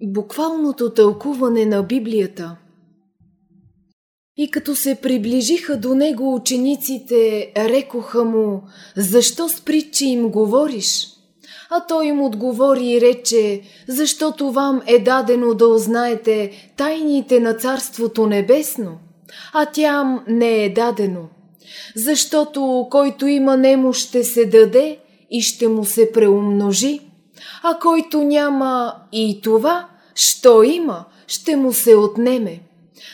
Буквалното тълкуване на Библията И като се приближиха до него учениците, рекоха му, защо с притчи им говориш? А той им отговори и рече, защото вам е дадено да узнаете тайните на Царството Небесно, а тям не е дадено. Защото който има немо ще се даде и ще му се преумножи, а който няма и това, що има, ще му се отнеме.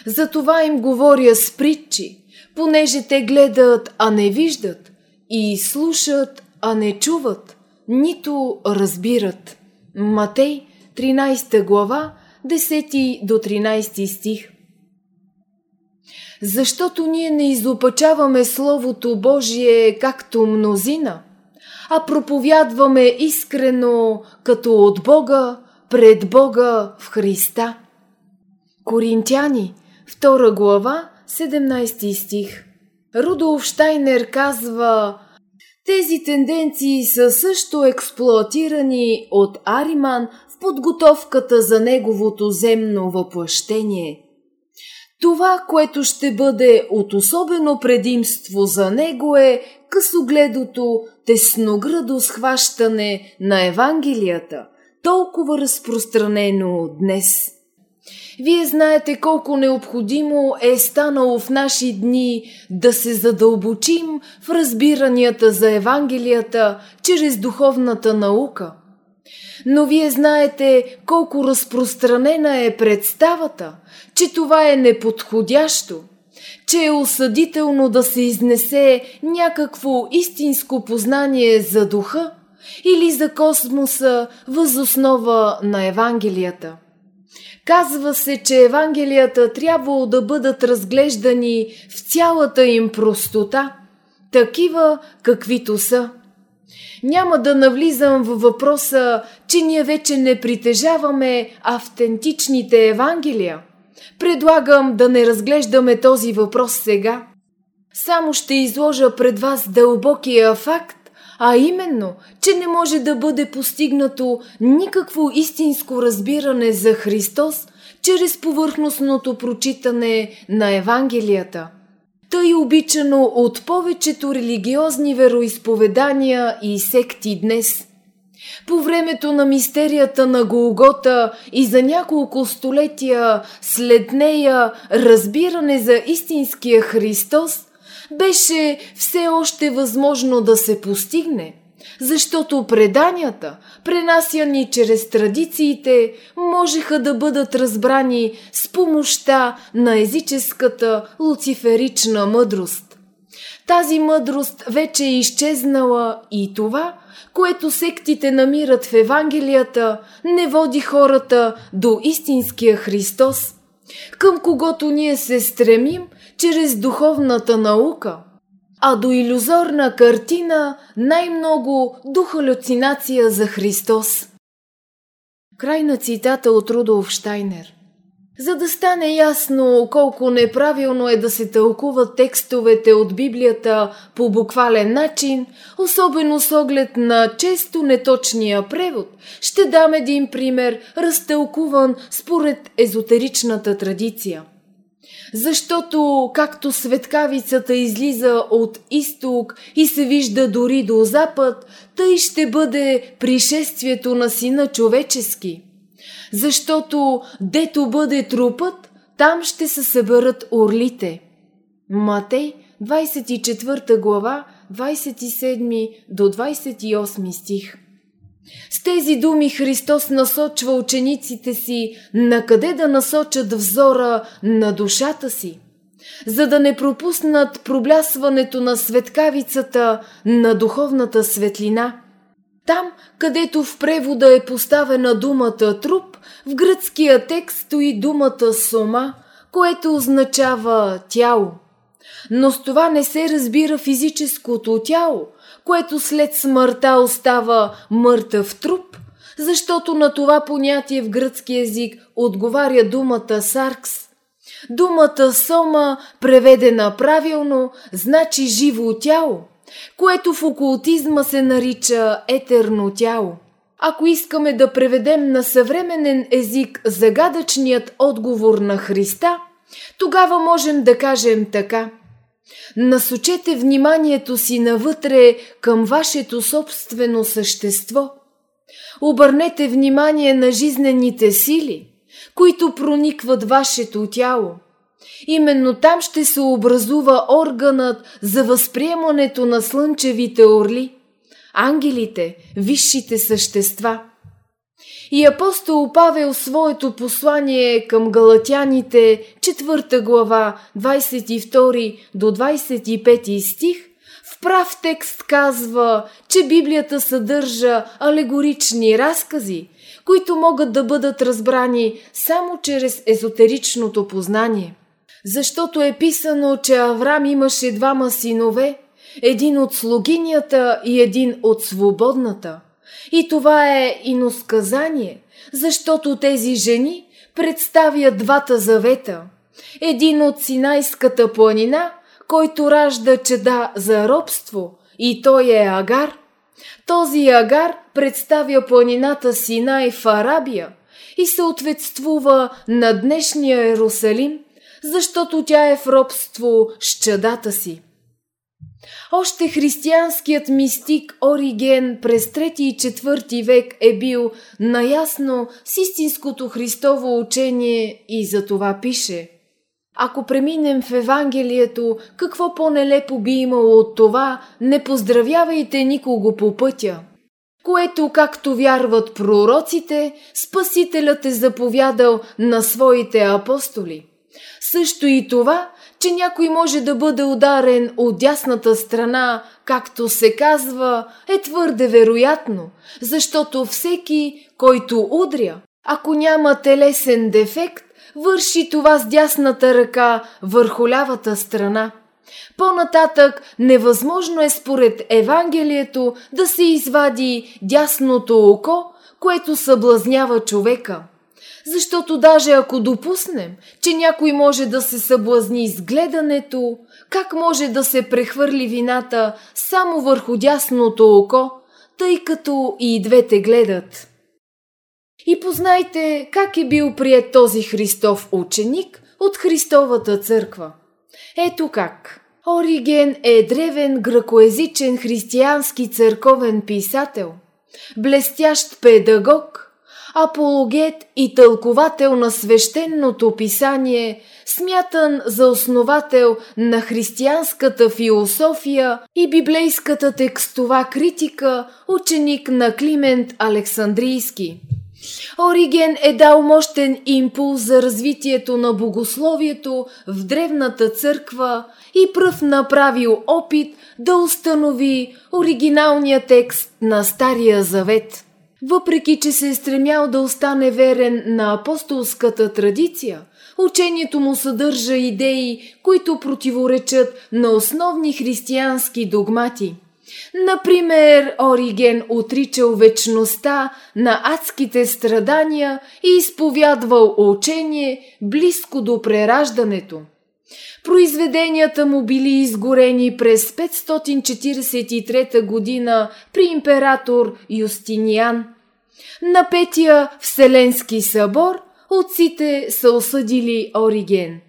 Затова им говоря с притчи, понеже те гледат, а не виждат, и слушат, а не чуват, нито разбират. Матей, 13 глава, 10 до 13 стих. Защото ние не изопачаваме Словото Божие както мнозина, а проповядваме искрено като от Бога, пред Бога в Христа. Коринтяни, 2 глава, 17 стих. Рудолф Штайнер казва тези тенденции са също експлоатирани от Ариман в подготовката за неговото земно въплъщение. Това, което ще бъде от особено предимство за него е късогледото, тесноградо схващане на Евангелията – толкова разпространено днес. Вие знаете колко необходимо е станало в наши дни да се задълбочим в разбиранията за Евангелията чрез духовната наука. Но вие знаете колко разпространена е представата, че това е неподходящо, че е осъдително да се изнесе някакво истинско познание за духа, или за космоса възоснова на Евангелията. Казва се, че Евангелията трябвало да бъдат разглеждани в цялата им простота, такива каквито са. Няма да навлизам в въпроса, че ние вече не притежаваме автентичните Евангелия. Предлагам да не разглеждаме този въпрос сега. Само ще изложа пред вас дълбокия факт, а именно, че не може да бъде постигнато никакво истинско разбиране за Христос чрез повърхностното прочитане на Евангелията. Тъй обичано от повечето религиозни вероисповедания и секти днес – по времето на мистерията на Голгота и за няколко столетия след нея разбиране за истинския Христос беше все още възможно да се постигне, защото преданията, пренасяни чрез традициите, можеха да бъдат разбрани с помощта на езическата луциферична мъдрост. Тази мъдрост вече е изчезнала и това, което сектите намират в Евангелията, не води хората до истинския Христос, към когото ние се стремим – чрез духовната наука, а до иллюзорна картина най-много до халюцинация за Христос. Край на цитата от Рудолф Штайнер. За да стане ясно колко неправилно е да се тълкуват текстовете от Библията по буквален начин, особено с оглед на често неточния превод, ще дам един пример, разтълкуван според езотеричната традиция – защото както светкавицата излиза от изток и се вижда дори до запад, тъй ще бъде пришествието на сина човечески. Защото дето бъде трупът, там ще се съберат орлите. Матей, 24 глава, 27 до 28 стих. С тези думи Христос насочва учениците си на къде да насочат взора на душата си, за да не пропуснат проблясването на светкавицата на духовната светлина. Там, където в превода е поставена думата труп, в гръцкия текст стои думата сома, което означава тяло. Но с това не се разбира физическото тяло – което след смъртта остава мъртъв труп, защото на това понятие в гръцки език отговаря думата саркс. Думата сома, преведена правилно, значи живо тяло, което в окултизма се нарича етерно тяло. Ако искаме да преведем на съвременен език загадъчният отговор на Христа, тогава можем да кажем така. Насочете вниманието си навътре към вашето собствено същество. Обърнете внимание на жизнените сили, които проникват вашето тяло. Именно там ще се образува органът за възприемането на слънчевите орли, ангелите, висшите същества. И апостол Павел своето послание към галатяните, 4 глава, 22 до 25 стих, в прав текст казва, че Библията съдържа алегорични разкази, които могат да бъдат разбрани само чрез езотеричното познание. Защото е писано, че Авраам имаше двама синове, един от слугинята и един от свободната. И това е иносказание, защото тези жени представят двата завета. Един от Синайската планина, който ражда чеда за робство, и той е Агар. Този Агар представя планината Синай в Арабия и съответствува на днешния Иерусалим, защото тя е в робство с чадата си. Още християнският мистик Ориген през 3 и 4 век е бил наясно с истинското Христово учение и за това пише – ако преминем в Евангелието, какво по-нелепо би имало от това, не поздравявайте никого по пътя. Което, както вярват пророците, Спасителят е заповядал на своите апостоли. Също и това, че някой може да бъде ударен от дясната страна, както се казва, е твърде вероятно, защото всеки, който удря, ако няма телесен дефект, върши това с дясната ръка върху лявата страна. По-нататък невъзможно е според Евангелието да се извади дясното око, което съблазнява човека. Защото даже ако допуснем, че някой може да се съблазни с гледането, как може да се прехвърли вината само върху дясното око, тъй като и двете гледат? И познайте как е бил прият този Христов ученик от Христовата църква. Ето как. Ориген е древен гръкоязичен християнски църковен писател, блестящ педагог, апологет и тълковател на свещеното писание, смятан за основател на християнската философия и библейската текстова критика, ученик на Климент Александрийски – Ориген е дал мощен импулс за развитието на богословието в древната църква и пръв направил опит да установи оригиналния текст на Стария Завет. Въпреки, че се е стремял да остане верен на апостолската традиция, учението му съдържа идеи, които противоречат на основни християнски догмати – Например, Ориген отричал вечността на адските страдания и изповядвал учение близко до прераждането. Произведенията му били изгорени през 543 година при император Юстиниан. На петия Вселенски събор отците са осъдили Ориген –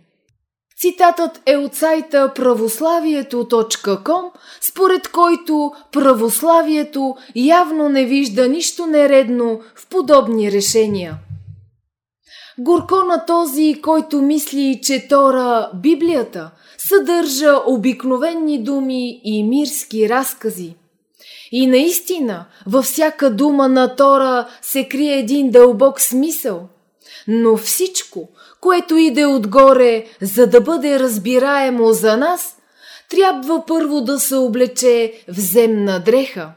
Цитатът е от сайта православието.com, според който православието явно не вижда нищо нередно в подобни решения. Горко на този, който мисли, че Тора, Библията, съдържа обикновени думи и мирски разкази. И наистина, във всяка дума на Тора се крие един дълбок смисъл. Но всичко, което иде отгоре, за да бъде разбираемо за нас, трябва първо да се облече в земна дреха.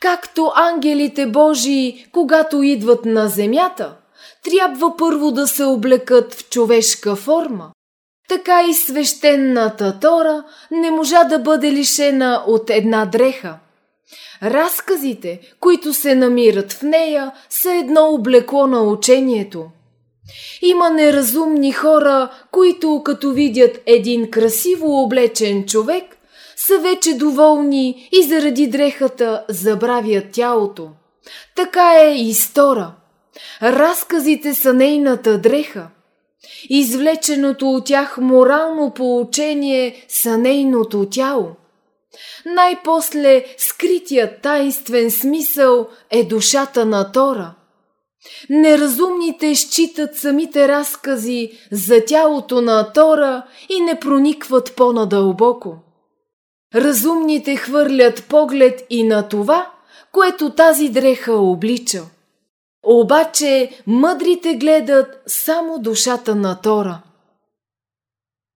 Както ангелите Божии, когато идват на земята, трябва първо да се облекат в човешка форма. Така и свещената Тора не можа да бъде лишена от една дреха. Разказите, които се намират в нея, са едно облекло на учението – има неразумни хора, които като видят един красиво облечен човек, са вече доволни и заради дрехата забравят тялото. Така е и Стора. Разказите са нейната дреха. Извлеченото от тях морално поучение са нейното тяло. Най-после скритият таинствен смисъл е душата на Тора. Неразумните считат самите разкази за тялото на Тора и не проникват по-надълбоко. Разумните хвърлят поглед и на това, което тази дреха облича. Обаче мъдрите гледат само душата на Тора –